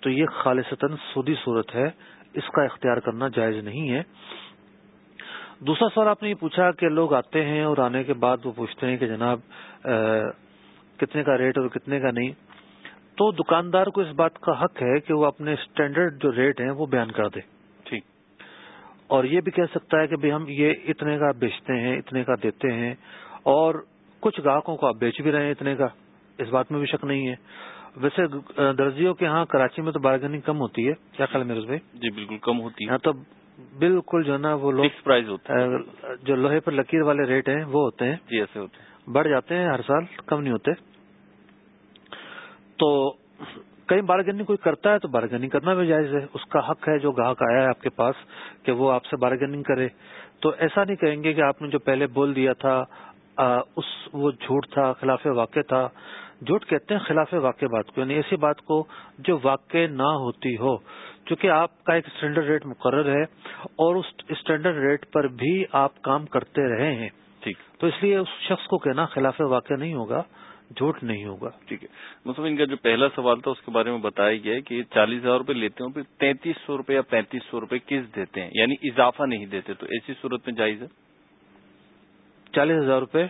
تو یہ خالصتاً سودی صورت ہے۔ اس کا اختیار کرنا جائز نہیں ہے۔ دوسرا سوال آپ نے یہ پوچھا کہ لوگ آتے ہیں اور آنے کے بعد وہ پوچھتے ہیں کہ جناب کتنے کا ریٹ اور کتنے کا نہیں؟ تو دکاندار کو اس بات کا حق ہے کہ وہ اپنے اسٹینڈرڈ جو ریٹ ہیں وہ بیان کر دے۔ ٹھیک۔ اور یہ بھی کہہ سکتا ہے کہ ہم یہ اتنے کا بیچتے ہیں اتنے کا دیتے ہیں اور کچھ گاہکوں کو آپ بیچ بھی رہے ہیں اتنے کا اس بات میں بھی شک نہیں ہے۔ ویسے درزیوں کے ہاں کراچی میں تو بارگننگ کم ہوتی ہے کیا خیال میرے بھائی؟ جی بالکل کم ہوتی ہے۔ یہاں تو بالکل جو نا وہ لوگ پرائز ہوتا ہے جو لوہے پر لکیر والے ریٹ ہیں وہ ہوتے ہیں۔ جی ایسے ہوتے ہیں۔ بڑھ جاتے ہیں ہر سال کم نہیں ہوتے۔ تو کہیں بارگیننگ کوئی کرتا ہے تو بارگیننگ کرنا بھی جائز ہے۔ اس کا حق ہے جو گاہک آیا ہے آپ کے پاس کہ وہ آپ سے بارگیننگ کرے۔ تو ایسا نہیں کہیں گے کہ آپ نے جو پہلے بول دیا تھا اس وہ جھوٹ تھا خلاف واقع تھا۔ جھوٹ کہتے ہیں خلاف واقع بات کو یعنی ایسی بات کو جو واقع نہ ہوتی ہو۔ چونکہ آپ کا ایک اسٹینڈرڈ ریٹ مقرر ہے اور اس اسٹینڈرڈ ریٹ پر بھی آپ کام کرتے رہے ہیں۔ ٹھیک۔ تو اس لیے اس شخص کو کہنا خلاف واقع نہیں ہوگا جھوٹ نہیں ہوگا۔ ٹھیک ہے۔ مطلب ان کا جو پہلا سوال تھا اس کے بارے میں بتایا گیا کہ چالیس ہزار روپے لیتے ہیں پھر تینتیس سو روپے یا پینتیس سو روپے کس دیتے ہیں؟ یعنی اضافہ نہیں دیتے تو ایسی صورت میں جائز ہے؟ چالیس ہزار روپے؟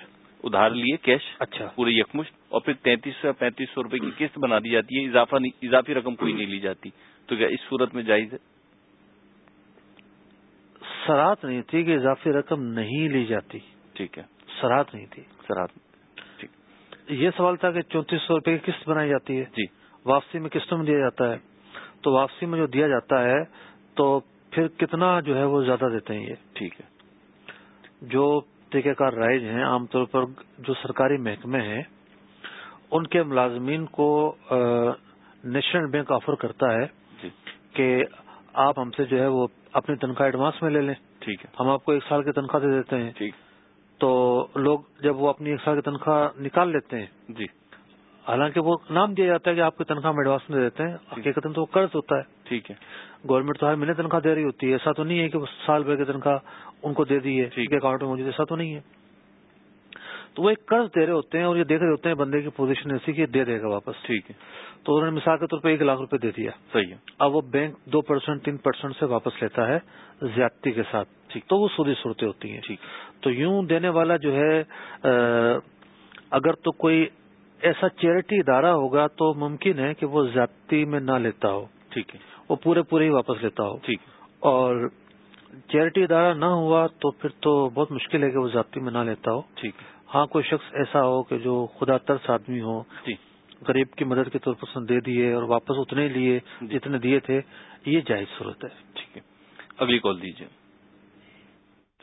ادھار لیے کیش اچھا۔ پورے یکمشت اور پھر تینتیس سو یا پینتیس سو روپے کی قسط بنا دی جاتی ہے اضافہ اضافی رقم کوئی نہیں لی جاتی۔ تو کیا اس صورت میں جائز ہے؟ سرات نہیں تھی کہ اضافی رقم نہیں لی جاتی۔ ٹھیک ہے۔ سرات نہیں تھی۔ سرات۔ یہ سوال تھا کہ چونتیس سو روپے کی قسط بنائی جاتی ہے۔ جی۔ واپسی میں قسطوں میں دیا جاتا ہے۔ تو واپسی میں جو دیا جاتا ہے تو پھر کتنا جو ہے وہ زیادہ دیتے ہیں یہ؟ ٹھیک ہے۔ جو طریقہ کار رائج ہیں عام طور پر جو سرکاری محکمے ہیں ان کے ملازمین کو نیشنل بینک آفر کرتا ہے۔ کہ آپ ہم سے جو ہے وہ اپنی تنخواہ ایڈوانس میں لے لیں۔ ٹھیک ہے۔ ہم آپ کو ایک سال کی تنخواہ دے دیتے ہیں۔ ٹھیک۔ تو لوگ جب وہ اپنی ایک سال کی تنخواہ نکال لیتے ہیں۔ جی۔ حالانکہ وہ نام دیا جاتا ہے کہ آپ کی تنخواہ میں ایڈوانس میں دیتے ہیں۔ حقیقت تو وہ قرض ہوتا ہے۔ ٹھیک ہے۔ گورنمنٹ تو ہر مہینے تنخواہ دے رہی ہوتی ہے۔ ایسا تو نہیں ہے کہ وہ سال بھر کی تنخواہ ان کو دے دی ہے۔ اکاؤنٹ میں موجود ایسا تو نہیں ہے۔ تو وہ ایک قرض دے رہے ہوتے ہیں اور یہ دیکھ رہے ہوتے ہیں بندے کی پوزیشن ایسی کہ دے دے گا واپس۔ ٹھیک ہے۔ تو انہوں نے مثال کے طور پہ ایک لاکھ روپے دے دیا۔ صحیح ہے۔ اب وہ بینک دو پرسینٹ تین پرسینٹ سے واپس لیتا ہے زیادتی کے ساتھ۔ ٹھیک۔ تو وہ سودی صورتیں ہوتی ہیں۔ ٹھیک۔ تو یوں دینے والا جو ہے اگر تو کوئی ایسا چیریٹی ادارہ ہوگا تو ممکن ہے کہ وہ زیادتی میں نہ لیتا ہو۔ ٹھیک ہے۔ وہ پورے پورے ہی واپس لیتا ہو۔ ٹھیک اور چیریٹی ادارہ نہ ہوا تو پھر تو بہت مشکل ہے کہ وہ ضابطی میں نہ لیتا ہو۔ ٹھیک ہے۔ ہاں کوئی شخص ایسا ہو کہ جو خدا ترس آدمی ہو جی۔ غریب کی مدد کے طور پر دے دیے اور واپس اتنے لیے جتنے دیے تھے یہ جائز صورت ہے۔ ٹھیک ہے۔ اگلی کال دیجیے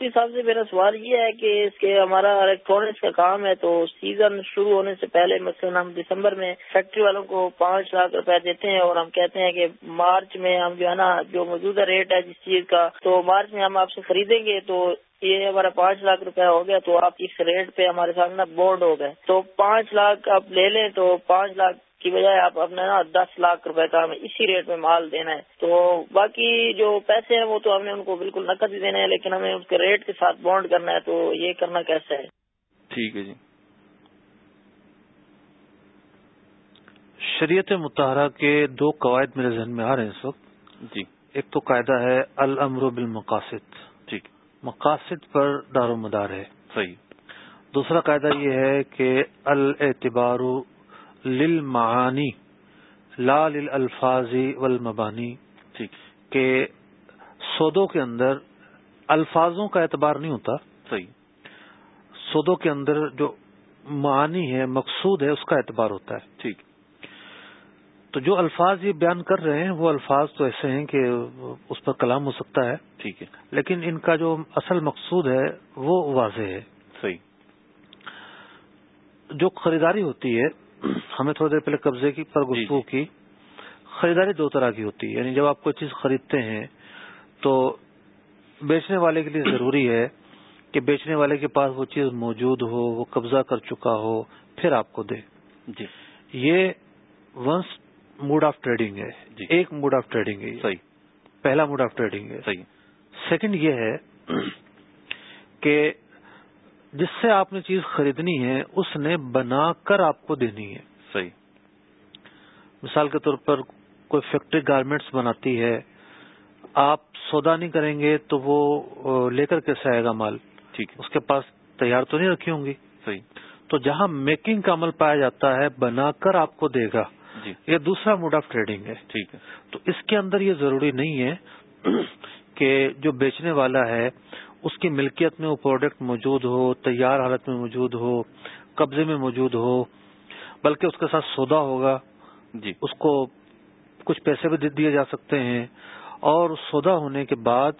صاحب سے میرا سوال یہ ہے کہ اس کے ہمارا الیکٹرانکس کا کام ہے تو سیزن شروع ہونے سے پہلے مثلاً ہم دسمبر میں فیکٹری والوں کو پانچ لاکھ روپے دیتے ہیں اور ہم کہتے ہیں کہ مارچ میں ہم جو ہے نا جو موجودہ ریٹ ہے جس چیز کا تو مارچ میں ہم آپ سے خریدیں گے تو یہ ہمارا پانچ لاکھ روپے ہو گیا تو آپ اس ریٹ پہ ہمارے سامنے بورڈ ہو گئے۔ تو پانچ لاکھ آپ لے لیں تو پانچ لاکھ کی بجائے آپ اپنا نا دس لاکھ روپے کا ہمیں اسی ریٹ میں مال دینا ہے۔ تو باقی جو پیسے ہیں وہ تو ہم نے ان کو بالکل نقد ہی دینا ہے لیکن ہمیں اس کے ریٹ کے ساتھ بانڈ کرنا ہے تو یہ کرنا کیسا ہے؟ ٹھیک ہے جی۔ شریعت متحرہ کے دو قواعد میرے ذہن میں آ رہے ہیں اس وقت۔ جی۔ ایک تو قاعدہ ہے الامر بالمقاصد۔ مقاصد پر دار و مدار ہے۔ صحیح۔ دوسرا قاعدہ یہ ہے کہ الاعتبار للمعانی لا للالفاظ والمبانی۔ ٹھیک۔ کہ سودوں کے اندر الفاظوں کا اعتبار نہیں ہوتا۔ صحیح۔ سودوں کے اندر جو معانی ہے مقصود ہے اس کا اعتبار ہوتا ہے۔ ٹھیک۔ تو جو الفاظ یہ بیان کر رہے ہیں وہ الفاظ تو ایسے ہیں کہ اس پر کلام ہو سکتا ہے ٹھیک ہے۔ لیکن ان کا جو اصل مقصود ہے وہ واضح ہے۔ صحیح۔ جو خریداری ہوتی ہے ہمیں تھوڑی دیر پہلے قبضے کی پر گفتگو کی۔ خریداری دو طرح کی ہوتی ہے یعنی جب آپ کوئی چیز خریدتے ہیں تو بیچنے والے کے لیے ضروری ہے کہ بیچنے والے کے پاس وہ چیز موجود ہو وہ قبضہ کر چکا ہو پھر آپ کو دے۔ جی۔ یہ ونس موڈ آف ٹریڈنگ ہے۔ جی۔ ایک موڈ آف ٹریڈنگ ہے صحیح۔ پہلا موڈ آف ٹریڈنگ ہے۔ صحیح۔ سیکنڈ یہ ہے کہ جس سے آپ نے چیز خریدنی ہے اس نے بنا کر آپ کو دینی ہے۔ صحیح۔ مثال کے طور پر کوئی فیکٹری گارمنٹس بناتی ہے آپ سودا نہیں کریں گے تو وہ لے کر کیسے آئے گا مال؟ ٹھیک اس کے پاس تیار تو نہیں رکھی ہوں گی۔ صحیح۔ تو جہاں میکنگ کا عمل پایا جاتا ہے بنا کر آپ کو دے گا۔ یہ دوسرا موڈ آف ٹریڈنگ ہے۔ ٹھیک ہے۔ تو اس کے اندر یہ ضروری نہیں ہے کہ جو بیچنے والا ہے اس کی ملکیت میں وہ پروڈکٹ موجود ہو تیار حالت میں موجود ہو قبضے میں موجود ہو بلکہ اس کے ساتھ سودا ہوگا۔ جی۔ اس کو کچھ پیسے بھی دیے جا سکتے ہیں۔ اور سودا ہونے کے بعد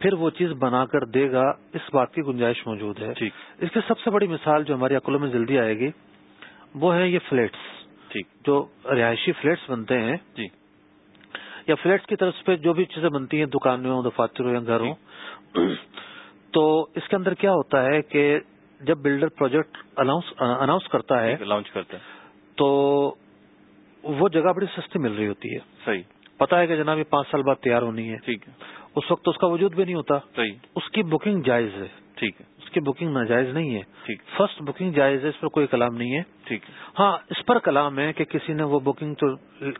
پھر وہ چیز بنا کر دے گا۔ اس بات کی گنجائش موجود ہے۔ اس کی سب سے بڑی مثال جو ہماری عقلوں میں جلدی آئے گی وہ ہے یہ فلیٹس جو رہائشی فلیٹس بنتے ہیں جی۔ یا فلیٹس کی طرف پہ جو بھی چیزیں بنتی ہیں دکانیں ہوں دفاتر ہوں یا گھر ہوں جی۔ تو اس کے اندر کیا ہوتا ہے کہ جب بلڈر پروجیکٹ اناؤنس کرتا ہے لانچ کرتا ہے۔ تو وہ جگہ بڑی سستی مل رہی ہوتی ہے۔ صحیح۔ پتا ہے کہ جناب یہ پانچ سال بعد تیار ہونی ہے۔ ٹھیک ہے۔ اس وقت اس کا وجود بھی نہیں ہوتا۔ صحیح۔ اس کی بکنگ جائز ہے۔ ٹھیک ہے۔ کی بکنگ ناجائز نہیں ہے۔ فرسٹ بکنگ جائز ہے اس پر کوئی کلام نہیں ہے۔ ٹھیک۔ ہاں اس پر کلام ہے کہ کسی نے وہ بکنگ تو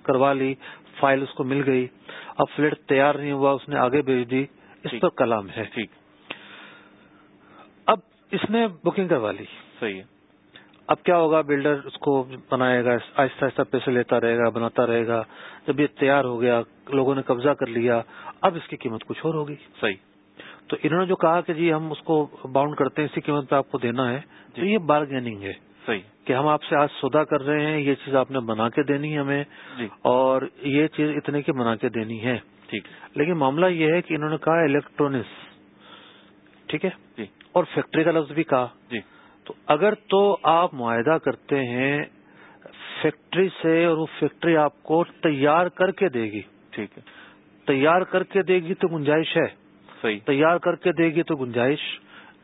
کروا لی فائل اس کو مل گئی اب فلیٹ تیار نہیں ہوا اس نے آگے بھیج دی اس پر کلام ہے۔ ٹھیک۔ اب اس نے بکنگ کروا لی۔ صحیح ہے۔ اب کیا ہوگا؟ بلڈر اس کو بنائے گا آہستہ آہستہ پیسے لیتا رہے گا بناتا رہے گا۔ جب یہ تیار ہو گیا لوگوں نے قبضہ کر لیا اب اس کی قیمت کچھ اور ہوگی۔ صحیح۔ تو انہوں نے جو کہا کہ جی ہم اس کو باؤنڈ کرتے ہیں اسی قیمت پہ آپ کو دینا ہے تو یہ بارگیننگ ہے۔ صحیح۔ کہ ہم آپ سے آج سودا کر رہے ہیں یہ چیز آپ نے بنا کے دینی ہے ہمیں جی۔ اور یہ چیز اتنے کی بنا کے دینی ہے۔ ٹھیک۔ لیکن معاملہ یہ ہے کہ انہوں نے کہا الیکٹرانکس ٹھیک ہے؟ جی۔ اور فیکٹری کا لفظ بھی کہا۔ جی۔ تو اگر تو آپ معاہدہ کرتے ہیں فیکٹری سے اور وہ فیکٹری آپ کو تیار کر کے دے گی۔ ٹھیک ہے۔ تیار کر کے دے گی تو گنجائش ہے۔ صحیح۔ تیار کر کے دے گی تو گنجائش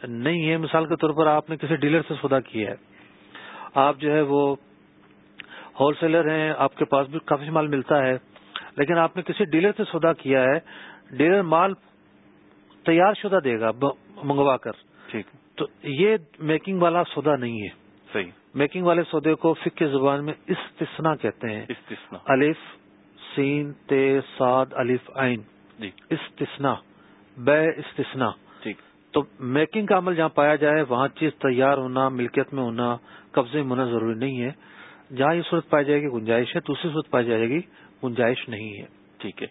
نہیں ہے۔ مثال کے طور پر آپ نے کسی ڈیلر سے سودا کیا ہے۔ آپ جو ہے وہ ہول سیلر ہیں آپ کے پاس بھی کافی مال ملتا ہے لیکن آپ نے کسی ڈیلر سے سودا کیا ہے ڈیلر مال تیار شدہ دے گا منگوا کر۔ ٹھیک۔ تو یہ میکنگ والا سودا نہیں ہے۔ صحیح۔ میکنگ والے سودے کو فک کی زبان میں استثنا کہتے ہیں۔ استثنا الف سین تے ساد الف عین۔ جی۔ استثنا بے استثنا ٹھیک۔ تو میکنگ کا عمل جہاں پایا جائے وہاں چیز تیار ہونا ملکیت میں ہونا قبضے میں ہونا ضروری نہیں ہے۔ جہاں یہ صورت پائی جائے گی گنجائش ہے دوسری صورت پائی جائے گی گنجائش نہیں ہے۔ ٹھیک ہے۔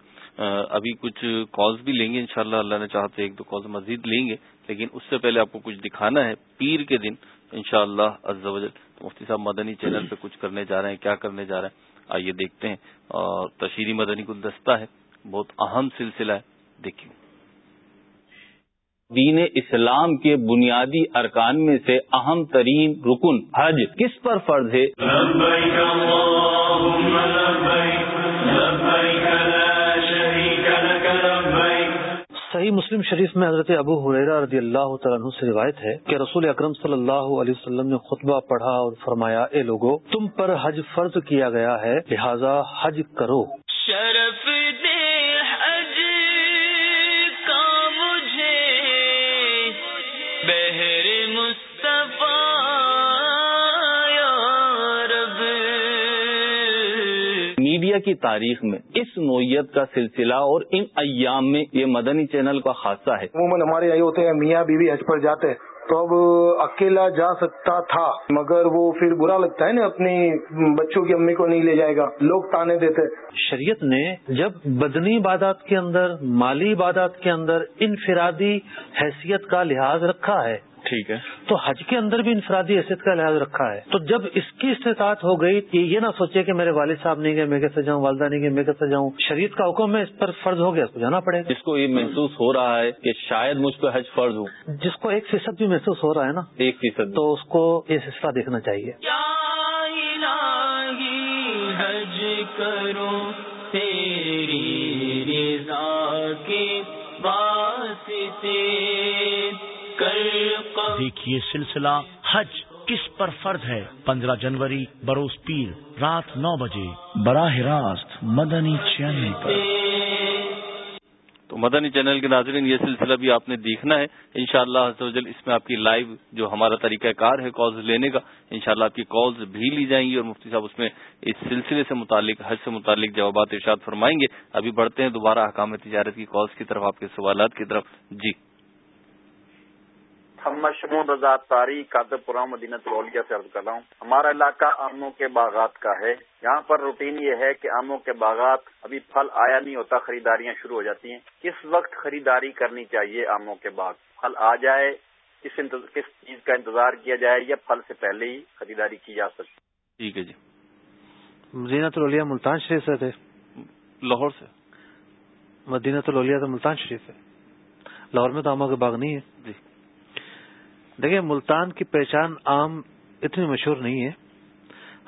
ابھی کچھ کالز بھی لیں گے انشاءاللہ اللہ نے چاہتے ایک دو کالز مزید لیں گے لیکن اس سے پہلے آپ کو کچھ دکھانا ہے۔ پیر کے دن انشاءاللہ شاء اللہ مفتی صاحب مدنی چینل پہ کچھ کرنے جا رہے ہیں کیا کرنے جا رہے ہیں؟ آئیے دیکھتے ہیں۔ اور تشہیری مدنی گلدستہ ہے بہت اہم سلسلہ ہے دیکھیے۔ دین اسلام کے بنیادی ارکان میں سے اہم ترین رکن حج کس پر فرض ہے؟ صحیح مسلم شریف میں حضرت ابو حریرہ رضی اللہ تعالیٰ سے روایت ہے کہ رسول اکرم صلی اللہ علیہ وسلم نے خطبہ پڑھا اور فرمایا اے لوگو تم پر حج فرض کیا گیا ہے لہذا حج کرو۔ میڈیا کی تاریخ میں اس نوعیت کا سلسلہ اور ان ایام میں یہ مدنی چینل کا خاصہ ہے۔ عموماً ہمارے یہاں ہوتے ہیں میاں بیوی حج پر جاتے ہیں۔ تو اب اکیلا جا سکتا تھا مگر وہ پھر برا لگتا ہے نا اپنی بچوں کی امی کو نہیں لے جائے گا۔ لوگ تانے دیتے شریعت نے جب بدنی عبادات کے اندر مالی عبادات کے اندر انفرادی حیثیت کا لحاظ رکھا ہے ٹھیک ہے۔ تو حج کے اندر بھی انفرادی حیثیت کا لحاظ رکھا ہے۔ تو جب اس کی استطاعت ہو گئی کہ یہ نہ سوچے کہ میرے والد صاحب نہیں گئے میں کیسے جاؤں والدہ نہیں گئے میں کیسے جاؤں؟ شریعت کا حکم ہے اس پر فرض ہو گیا اس کو جانا پڑے گا۔ جس کو یہ محسوس ہو رہا ہے کہ شاید مجھ پہ حج فرض ہو۔ جس کو ایک فیصد بھی محسوس ہو رہا ہے نا ایک فیصد تو اس کو یہ سلسلہ دیکھنا چاہیے۔ حج کرو تیری رضا کے واسطے۔ دیکھیے سلسلہ حج کس پر فرض ہے؟ پندرہ جنوری، بروز پیر، رات نو بجے۔ براہ راست مدنی چینل پر۔ تو مدنی چینل کے ناظرین، یہ سلسلہ بھی آپ نے دیکھنا ہے۔ انشاءاللہ شاء اللہ اس میں آپ کی لائیو جو ہمارا طریقہ کار ہے کالز لینے کا، انشاءاللہ آپ کی کالز بھی لی جائیں گی اور مفتی صاحب اس میں اس سلسلے سے متعلق، حج سے متعلق جوابات ارشاد فرمائیں گے۔ ابھی بڑھتے ہیں دوبارہ حکام تجارت کی کالز کی طرف، آپ کے سوالات کی طرف۔ جی۔ محمد شمون رضا تاری کادر پورا مدینہ ترولیا سے عرض کر رہا ہوں۔ ہمارا علاقہ آموں کے باغات کا ہے۔ یہاں پر روٹین یہ ہے کہ آموں کے باغات ابھی پھل آیا نہیں ہوتا خریداریاں شروع ہو جاتی ہیں۔ کس وقت خریداری کرنی چاہیے آموں کے باغ؟ پھل آ جائے کس کس چیز کا انتظار کیا جائے یا پھل سے پہلے ہی خریداری کی جا سکتی ٹھیک ہے جی۔ مدینہ ترولیا ملتان شریف سے تھے۔ لاہور سے؟ مدینہ ترولیا تو ملتان شریف ہے۔ لاہور میں تو آموں کے باغ نہیں ہے جی۔ دیکھیں ملتان کی پہچان آم اتنی مشہور نہیں ہے۔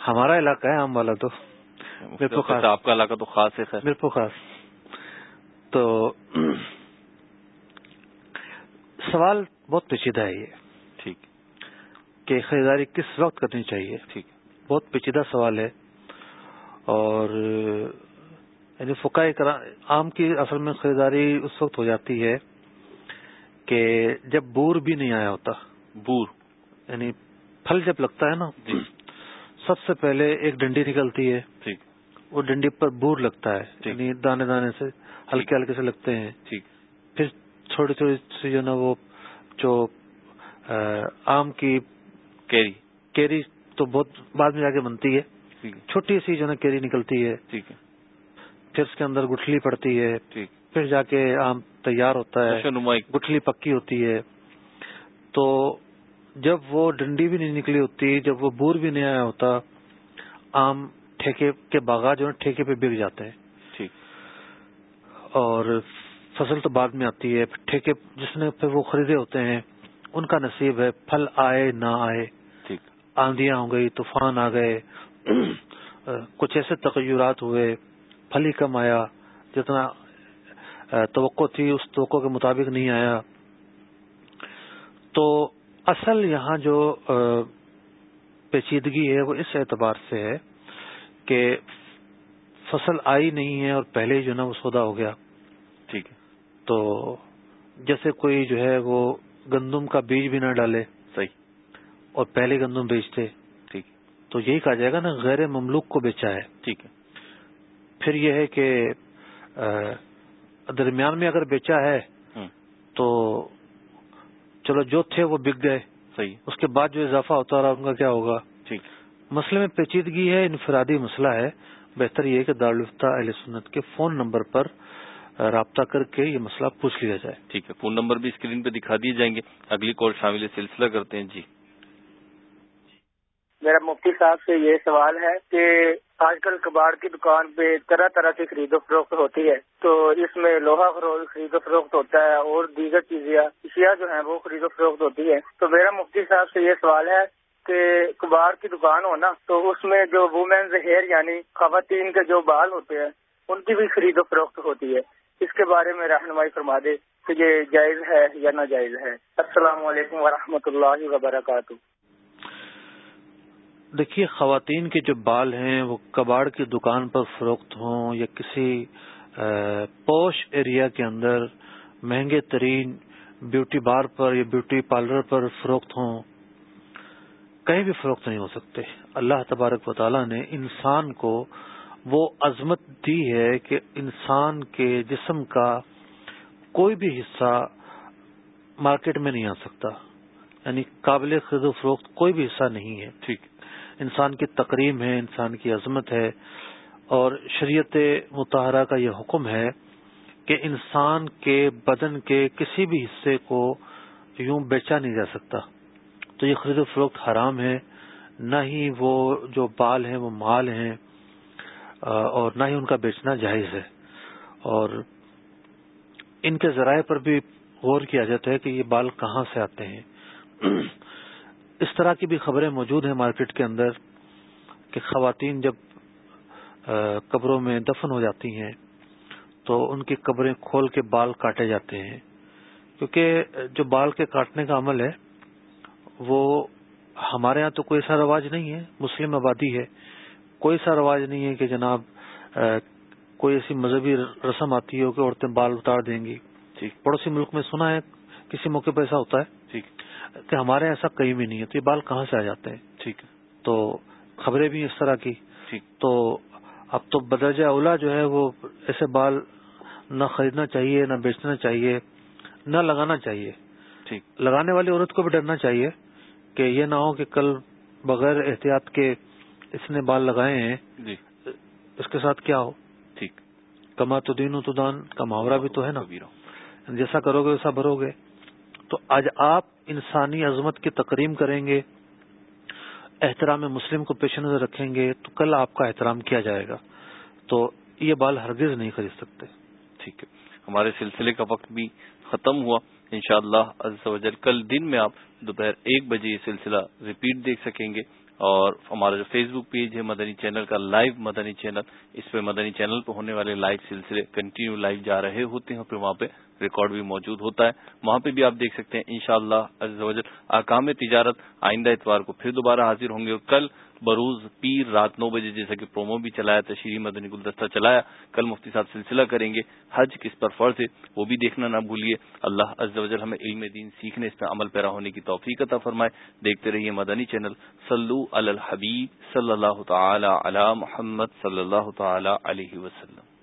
ہمارا علاقہ ہے آم والا تو۔ آپ کا علاقہ تو خاص ہے خیر۔ میرے خاص۔ تو سوال بہت پیچیدہ ہے یہ۔ ٹھیک۔ کہ خریداری کس وقت کرنی چاہیے؟ ٹھیک۔ بہت پیچیدہ سوال ہے۔ اور یعنی فقائے آم کی اصل میں خریداری اس وقت ہو جاتی ہے کہ جب بور بھی نہیں آیا ہوتا۔ بور یعنی پھل جب لگتا ہے نا جی۔ سب سے پہلے ایک ڈنڈی نکلتی ہے۔ ٹھیک وہ ڈنڈی پر بور لگتا ہے ٹھیک۔ یعنی دانے دانے سے ہلکے ہلکے سے لگتے ہیں۔ ٹھیک پھر تھوڑی تھوڑی سی جو نا وہ جو آم کی کیری۔ کیری تو بہت بعد میں جا کے بنتی ہے۔ چھوٹی سی جو نا کیری نکلتی ہے۔ ٹھیک ہے۔ پھر اس کے اندر گٹھلی پڑتی ہے۔ ٹھیک پھر جا کے آم تیار ہوتا ہے۔ گٹھلی پکی ہوتی ہے۔ تو جب وہ ڈنڈی بھی نہیں نکلی ہوتی جب وہ بور بھی نہیں آیا ہوتا آم ٹھیکے کے باغات جو ہے ٹھیکے پہ بک جاتے ہیں۔ ٹھیک۔ اور فصل تو بعد میں آتی ہے ٹھیکے جس نے پھر وہ خریدے ہوتے ہیں ان کا نصیب ہے پھل آئے نہ آئے۔ ٹھیک۔ آندیاں ہو گئی طوفان آ گئے کچھ ایسے تغیرات ہوئے پھل ہی کم آیا جتنا توقع تھی اس توقع کے مطابق نہیں آیا۔ تو اصل یہاں جو پیچیدگی ہے وہ اس اعتبار سے ہے کہ فصل آئی نہیں ہے اور پہلے ہی جو نا وہ سودا ہو گیا۔ ٹھیک ہے۔ تو جیسے کوئی جو ہے وہ گندم کا بیج بھی نہ ڈالے صحیح۔ اور پہلے گندم بیچتے ٹھیک۔ تو یہی کہا جائے گا نا غیر مملوک کو بیچا ہے۔ ٹھیک ہے۔ پھر یہ ہے کہ درمیان میں اگر بیچا ہے تو چلو جو تھے وہ بک گئے۔ صحیح۔ اس کے بعد جو اضافہ ہوتا رہا ان کا کیا ہوگا؟ ٹھیک۔ مسئلے میں پیچیدگی ہے انفرادی مسئلہ ہے۔ بہتر یہ کہ دارالفتہ اہل سنت کے فون نمبر پر رابطہ کر کے یہ مسئلہ پوچھ لیا جائے۔ ٹھیک ہے فون نمبر بھی اسکرین پہ دکھا دیے جائیں گے۔ اگلی کال شامل سلسلہ کرتے ہیں۔ جی۔ میرا مفتی صاحب سے یہ سوال ہے کہ آج کل کباڑ کی دکان پہ طرح طرح کی خرید و فروخت ہوتی ہے۔ تو اس میں لوہا خرید و فروخت ہوتا ہے اور دیگر چیزیں اشیاء جو ہیں وہ خرید و فروخت ہوتی ہے تو میرا مفتی صاحب سے یہ سوال ہے کہ کباڑ کی دکان ہو نا، تو اس میں جو وومینز ہیئر یعنی خواتین کے جو بال ہوتے ہیں، ان کی بھی خرید و فروخت ہوتی ہے۔ اس کے بارے میں رہنمائی فرما دے کہ یہ جائز ہے یا ناجائز ہے۔ السلام علیکم ورحمۃ اللہ وبرکاتہ۔ دیکھیے، خواتین کے جو بال ہیں، وہ کباڑ کی دکان پر فروخت ہوں یا کسی پوش ایریا کے اندر مہنگے ترین بیوٹی بار پر یا بیوٹی پارلر پر فروخت ہوں، کہیں بھی فروخت نہیں ہو سکتے۔ اللہ تبارک و تعالیٰ نے انسان کو وہ عظمت دی ہے کہ انسان کے جسم کا کوئی بھی حصہ مارکیٹ میں نہیں آ سکتا یعنی قابل خرید و فروخت کوئی بھی حصہ نہیں ہے۔ ٹھیک۔ انسان کی تقریم ہے، انسان کی عظمت ہے، اور شریعت متحرہ کا یہ حکم ہے کہ انسان کے بدن کے کسی بھی حصے کو یوں بیچا نہیں جا سکتا۔ تو یہ خرید و فروخت حرام ہے، نہ ہی وہ جو بال ہیں، وہ مال ہیں، اور نہ ہی ان کا بیچنا جائز ہے۔ اور ان کے ذرائع پر بھی غور کیا جاتا ہے کہ یہ بال کہاں سے آتے ہیں۔ اس طرح کی بھی خبریں موجود ہیں مارکیٹ کے اندر کہ خواتین جب قبروں میں دفن ہو جاتی ہیں تو ان کی قبریں کھول کے بال کاٹے جاتے ہیں۔ کیونکہ جو بال کے کاٹنے کا عمل ہے، وہ ہمارے ہاں تو کوئی ایسا رواج نہیں ہے، مسلم آبادی ہے۔ کوئی ایسا رواج نہیں ہے کہ جناب کوئی ایسی مذہبی رسم آتی ہو کہ عورتیں بال اتار دیں گی۔ ٹھیک پڑوسی ملک میں سنا ہے، کسی موقع پہ ایسا ہوتا ہے؟ ٹھیک۔ کہ ہمارے ایسا کہیں بھی نہیں ہے تو یہ بال کہاں سے آ جاتے ہیں؟ ٹھیک تو خبریں بھی اس طرح کی۔ تو اب تو بدرجہ اولا جو ہے وہ ایسے بال نہ خریدنا چاہیے نہ بیچنا چاہیے نہ لگانا چاہیے۔ ٹھیک۔ لگانے والی عورت کو بھی ڈرنا چاہیے کہ یہ نہ ہو کہ کل بغیر احتیاط کے اس نے بال لگائے ہیں۔ جی۔ اس کے ساتھ کیا ہو؟ ٹھیک۔ کما تو دین و تو دان کا محاورہ بھی تو ہے نا۔ جیسا کرو گے ویسا بھرو گے۔ تو آج آپ انسانی عظمت کی تقریم کریں گے، احترام مسلم کو پیش نظر رکھیں گے، تو کل آپ کا احترام کیا جائے گا۔ تو یہ بال ہرگز نہیں خرید سکتے۔ ٹھیک ہے۔ ہمارے سلسلے کا وقت بھی ختم ہوا۔ انشاءاللہ شاء اللہ کل دن میں آپ دوپہر ایک بجے یہ سلسلہ ریپیٹ دیکھ سکیں گے۔ اور ہمارا جو فیس بک پیج ہے مدنی چینل کا لائیو مدنی چینل اس پہ مدنی چینل پہ ہونے والے لائیو سلسلے کنٹینیو لائیو جا رہے ہوتے ہیں، پھر وہاں پہ ریکارڈ بھی موجود ہوتا ہے۔ وہاں پہ بھی آپ دیکھ سکتے ہیں ان شاء اللہ آکام تجارت آئندہ اتوار کو پھر دوبارہ حاضر ہوں گے اور کل بروز پیر رات نو بجے جیسا کہ پرومو بھی چلایا تشریح مدنی گلدستہ چلایا۔ کل مفتی صاحب سلسلہ کریں گے۔ حج کس پر فرض ہے وہ بھی دیکھنا نہ بھولیے۔ اللہ عز و جل ہمیں علم دین سیکھنے، اس عمل پیرا ہونے کی توفیق عطا فرمائے۔ دیکھتے رہیے مدنی چینل۔ سلو الحبیب صلی اللہ تعالی علی محمد صلی اللہ تعالی علیہ وسلم۔